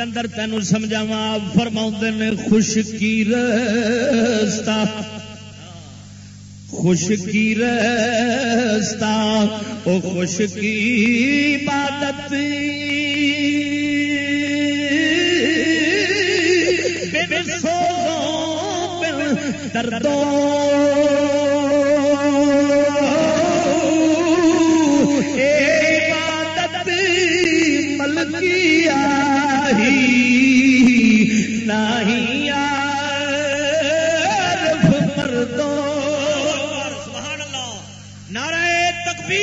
اندر تینوں سمجھاوا فرما نے، خوش کی رستا خوش کی رستا او خوش کی عبادت۔ بن سو بن دردوں۔ عبادت ملکیہ۔ نہیں یار مردوں۔ نعرہ تکبیر۔